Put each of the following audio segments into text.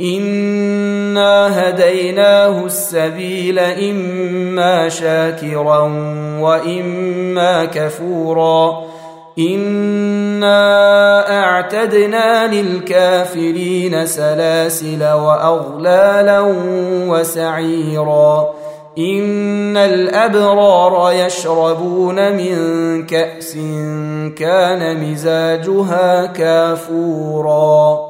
انا هديناه السبيل اما شاكرا واما كفورا انا اعتدنا للكافرين سلاسل واغلالا وسعيرا ان الابرار يشربون من كاس كان مزاجها كافورا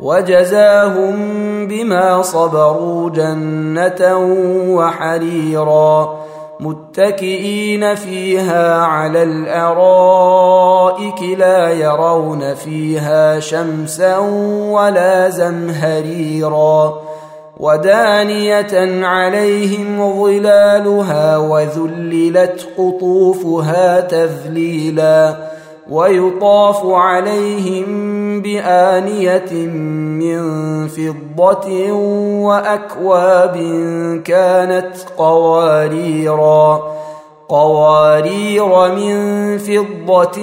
وجزاهم بما صبروا جنة وحريرا متكئين فيها على الأرائك لا يرون فيها شمسا ولا زمهريرا ودانية عليهم ظلالها وذللت قطوفها تذليلا ويطاف عليهم بآنية من فضة وأكواب كانت قواريرا قوارير من فضة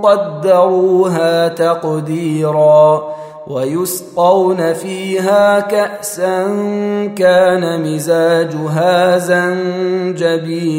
قدروها تقديرا ويسقون فيها كأسا كان مزاجها زنجبيلا.